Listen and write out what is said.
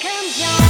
comes your